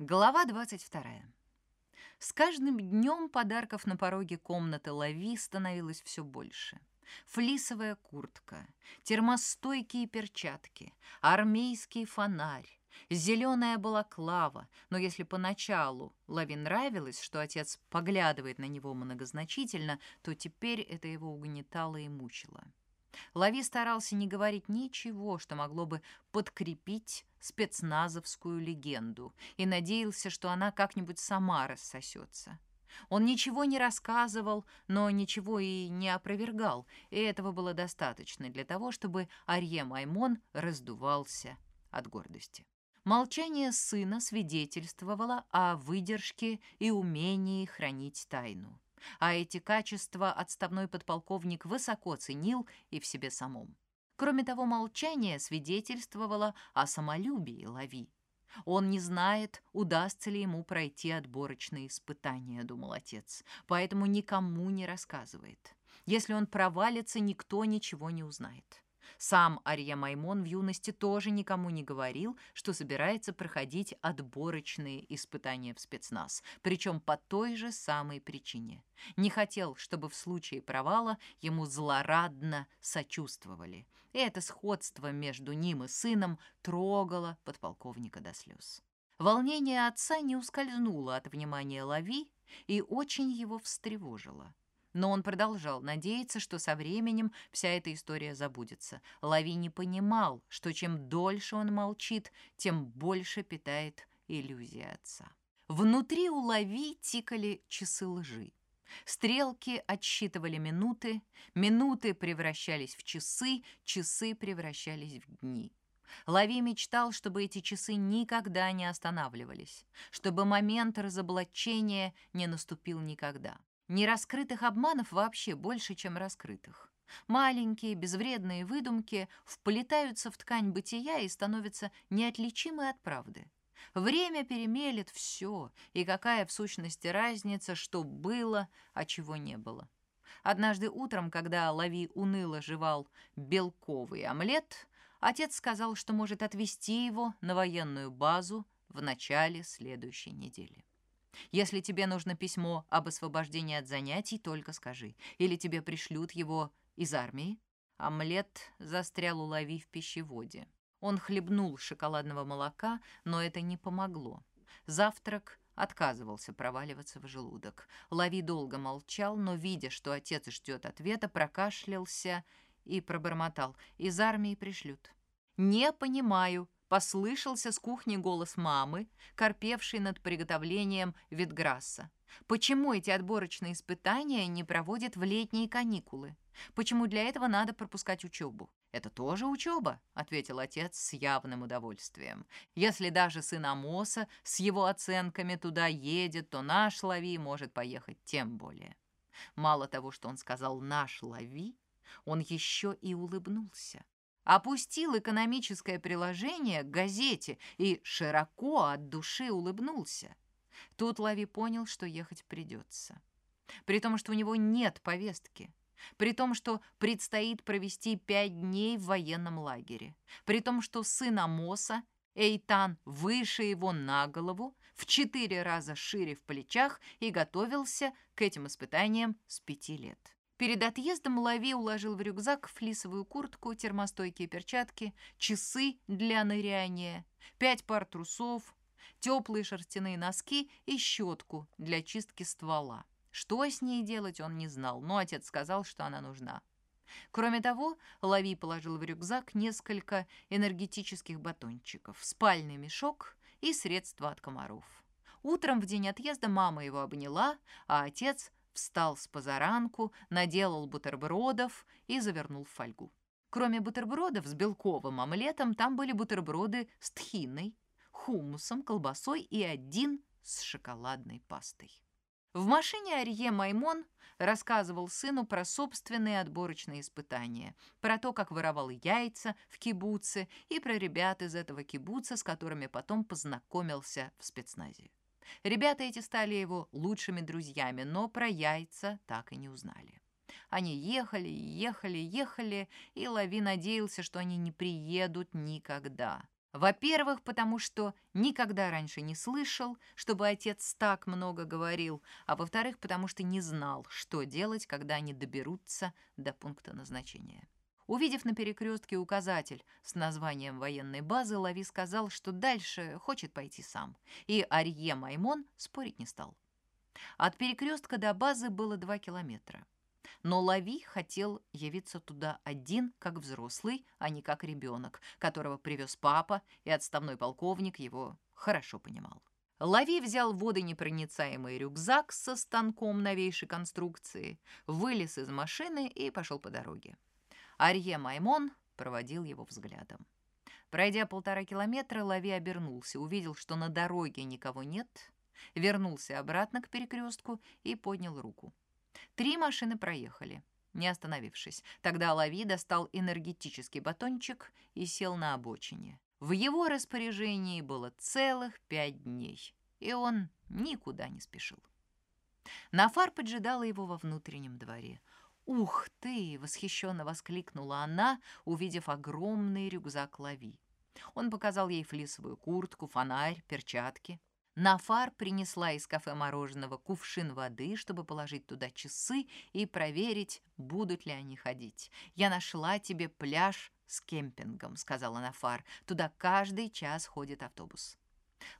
Глава 22. С каждым днем подарков на пороге комнаты Лави становилось все больше. Флисовая куртка, термостойкие перчатки, армейский фонарь, зеленая балаклава. Но если поначалу Лави нравилось, что отец поглядывает на него многозначительно, то теперь это его угнетало и мучило. Лави старался не говорить ничего, что могло бы подкрепить спецназовскую легенду, и надеялся, что она как-нибудь сама рассосется. Он ничего не рассказывал, но ничего и не опровергал, и этого было достаточно для того, чтобы Арье Маймон раздувался от гордости. Молчание сына свидетельствовало о выдержке и умении хранить тайну а эти качества отставной подполковник высоко ценил и в себе самом. Кроме того, молчание свидетельствовало о самолюбии Лави. Он не знает, удастся ли ему пройти отборочные испытания, думал отец, поэтому никому не рассказывает. Если он провалится, никто ничего не узнает. Сам Арье Маймон в юности тоже никому не говорил, что собирается проходить отборочные испытания в спецназ, причем по той же самой причине. Не хотел, чтобы в случае провала ему злорадно сочувствовали. И это сходство между ним и сыном трогало подполковника до слез. Волнение отца не ускользнуло от внимания Лави и очень его встревожило. Но он продолжал надеяться, что со временем вся эта история забудется. Лави не понимал, что чем дольше он молчит, тем больше питает иллюзия отца. Внутри у Лави тикали часы лжи. Стрелки отсчитывали минуты, минуты превращались в часы, часы превращались в дни. Лави мечтал, чтобы эти часы никогда не останавливались, чтобы момент разоблачения не наступил никогда. Нераскрытых обманов вообще больше, чем раскрытых. Маленькие, безвредные выдумки вплетаются в ткань бытия и становятся неотличимы от правды. Время перемелет все, и какая в сущности разница, что было, а чего не было. Однажды утром, когда Лави уныло жевал белковый омлет, отец сказал, что может отвезти его на военную базу в начале следующей недели. Если тебе нужно письмо об освобождении от занятий, только скажи. Или тебе пришлют его из армии. Омлет застрял у Лави в пищеводе. Он хлебнул шоколадного молока, но это не помогло. Завтрак отказывался проваливаться в желудок. Лави долго молчал, но, видя, что отец ждет ответа, прокашлялся и пробормотал. «Из армии пришлют». «Не понимаю», Послышался с кухни голос мамы, корпевшей над приготовлением ветграсса. Почему эти отборочные испытания не проводят в летние каникулы? Почему для этого надо пропускать учебу? «Это тоже учеба», — ответил отец с явным удовольствием. «Если даже сын Амоса с его оценками туда едет, то наш Лави может поехать тем более». Мало того, что он сказал «наш Лави», он еще и улыбнулся опустил экономическое приложение к газете и широко от души улыбнулся. Тут Лави понял, что ехать придется. При том, что у него нет повестки. При том, что предстоит провести пять дней в военном лагере. При том, что сын Амоса, Эйтан, выше его на голову, в четыре раза шире в плечах и готовился к этим испытаниям с пяти лет. Перед отъездом Лави уложил в рюкзак флисовую куртку, термостойкие перчатки, часы для ныряния, пять пар трусов, теплые шерстяные носки и щетку для чистки ствола. Что с ней делать, он не знал, но отец сказал, что она нужна. Кроме того, Лави положил в рюкзак несколько энергетических батончиков, спальный мешок и средства от комаров. Утром в день отъезда мама его обняла, а отец встал с позаранку, наделал бутербродов и завернул в фольгу. Кроме бутербродов с белковым омлетом, там были бутерброды с тхиной, хумусом, колбасой и один с шоколадной пастой. В машине Арье Маймон рассказывал сыну про собственные отборочные испытания, про то, как воровал яйца в кибуце и про ребят из этого кибуца, с которыми потом познакомился в спецназе. Ребята эти стали его лучшими друзьями, но про яйца так и не узнали. Они ехали, ехали, ехали, и Лави надеялся, что они не приедут никогда. Во-первых, потому что никогда раньше не слышал, чтобы отец так много говорил, а во-вторых, потому что не знал, что делать, когда они доберутся до пункта назначения. Увидев на перекрестке указатель с названием военной базы, Лави сказал, что дальше хочет пойти сам, и Арье Маймон спорить не стал. От перекрестка до базы было два километра. Но Лави хотел явиться туда один, как взрослый, а не как ребенок, которого привез папа, и отставной полковник его хорошо понимал. Лави взял водонепроницаемый рюкзак со станком новейшей конструкции, вылез из машины и пошел по дороге. Арье Маймон проводил его взглядом. Пройдя полтора километра, Лави обернулся, увидел, что на дороге никого нет, вернулся обратно к перекрестку и поднял руку. Три машины проехали, не остановившись. Тогда Лави достал энергетический батончик и сел на обочине. В его распоряжении было целых пять дней, и он никуда не спешил. Нафар поджидала его во внутреннем дворе. «Ух ты!» — восхищенно воскликнула она, увидев огромный рюкзак Лави. Он показал ей флисовую куртку, фонарь, перчатки. Нафар принесла из кафе мороженого кувшин воды, чтобы положить туда часы и проверить, будут ли они ходить. «Я нашла тебе пляж с кемпингом», — сказала Нафар. «Туда каждый час ходит автобус».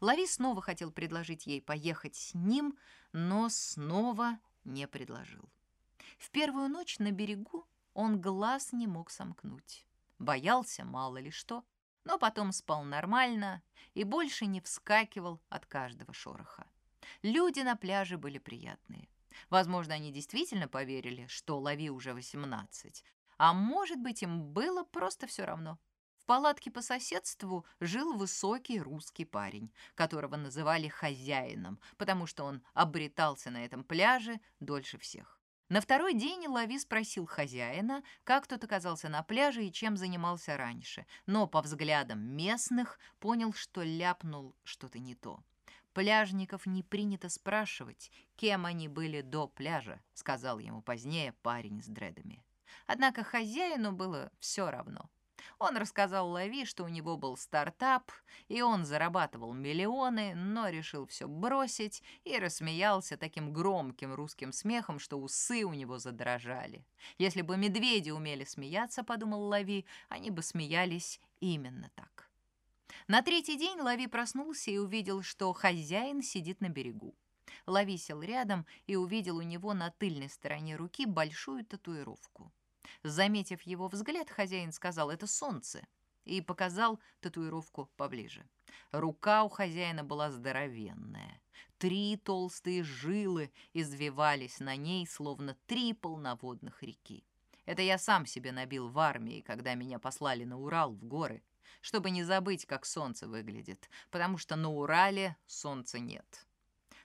Лави снова хотел предложить ей поехать с ним, но снова не предложил. В первую ночь на берегу он глаз не мог сомкнуть. Боялся мало ли что но потом спал нормально и больше не вскакивал от каждого шороха. Люди на пляже были приятные. Возможно, они действительно поверили, что лови уже 18, а может быть, им было просто все равно. В палатке по соседству жил высокий русский парень, которого называли хозяином, потому что он обретался на этом пляже дольше всех. На второй день Лави спросил хозяина, как тот оказался на пляже и чем занимался раньше, но по взглядам местных понял, что ляпнул что-то не то. «Пляжников не принято спрашивать, кем они были до пляжа», сказал ему позднее парень с дредами. Однако хозяину было все равно. Он рассказал Лави, что у него был стартап, и он зарабатывал миллионы, но решил все бросить и рассмеялся таким громким русским смехом, что усы у него задрожали. Если бы медведи умели смеяться, подумал Лави, они бы смеялись именно так. На третий день Лави проснулся и увидел, что хозяин сидит на берегу. Лави сел рядом и увидел у него на тыльной стороне руки большую татуировку. Заметив его взгляд, хозяин сказал «это солнце» и показал татуировку поближе. Рука у хозяина была здоровенная. Три толстые жилы извивались на ней, словно три полноводных реки. Это я сам себе набил в армии, когда меня послали на Урал в горы, чтобы не забыть, как солнце выглядит, потому что на Урале солнца нет.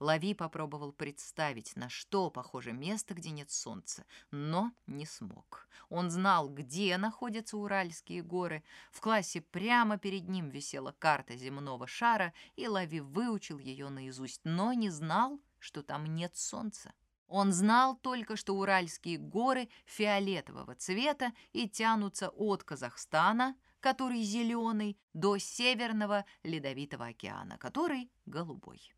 Лави попробовал представить, на что похоже место, где нет солнца, но не смог. Он знал, где находятся Уральские горы. В классе прямо перед ним висела карта земного шара, и Лави выучил ее наизусть, но не знал, что там нет солнца. Он знал только, что Уральские горы фиолетового цвета и тянутся от Казахстана, который зеленый, до Северного Ледовитого океана, который голубой.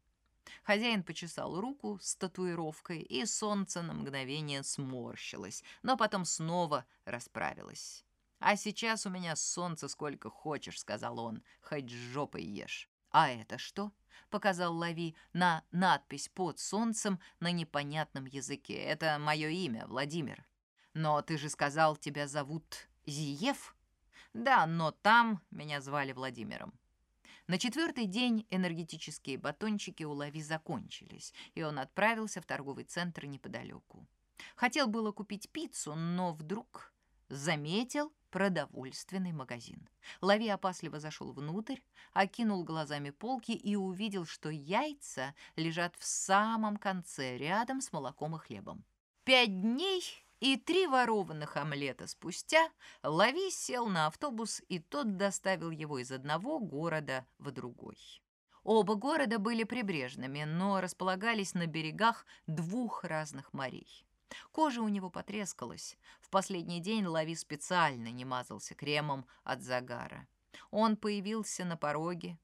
Хозяин почесал руку с татуировкой, и солнце на мгновение сморщилось, но потом снова расправилось. «А сейчас у меня солнце сколько хочешь», — сказал он, — «хоть жопой ешь». «А это что?» — показал Лави на надпись под солнцем на непонятном языке. «Это мое имя, Владимир». «Но ты же сказал, тебя зовут Зиев?» «Да, но там меня звали Владимиром». На четвертый день энергетические батончики у Лави закончились, и он отправился в торговый центр неподалеку. Хотел было купить пиццу, но вдруг заметил продовольственный магазин. Лави опасливо зашел внутрь, окинул глазами полки и увидел, что яйца лежат в самом конце, рядом с молоком и хлебом. Пять дней и три ворованных омлета спустя Лави сел на автобус, и тот доставил его из одного города в другой. Оба города были прибрежными, но располагались на берегах двух разных морей. Кожа у него потрескалась. В последний день Лави специально не мазался кремом от загара. Он появился на пороге,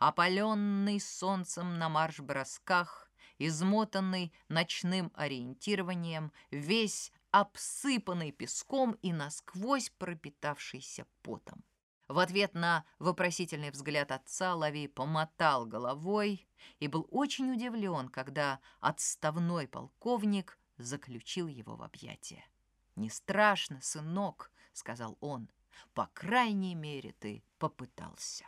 опаленный солнцем на марш-бросках, измотанный ночным ориентированием, весь обсыпанный песком и насквозь пропитавшийся потом. В ответ на вопросительный взгляд отца Лави помотал головой и был очень удивлен, когда отставной полковник заключил его в объятия. «Не страшно, сынок», — сказал он, — «по крайней мере ты попытался».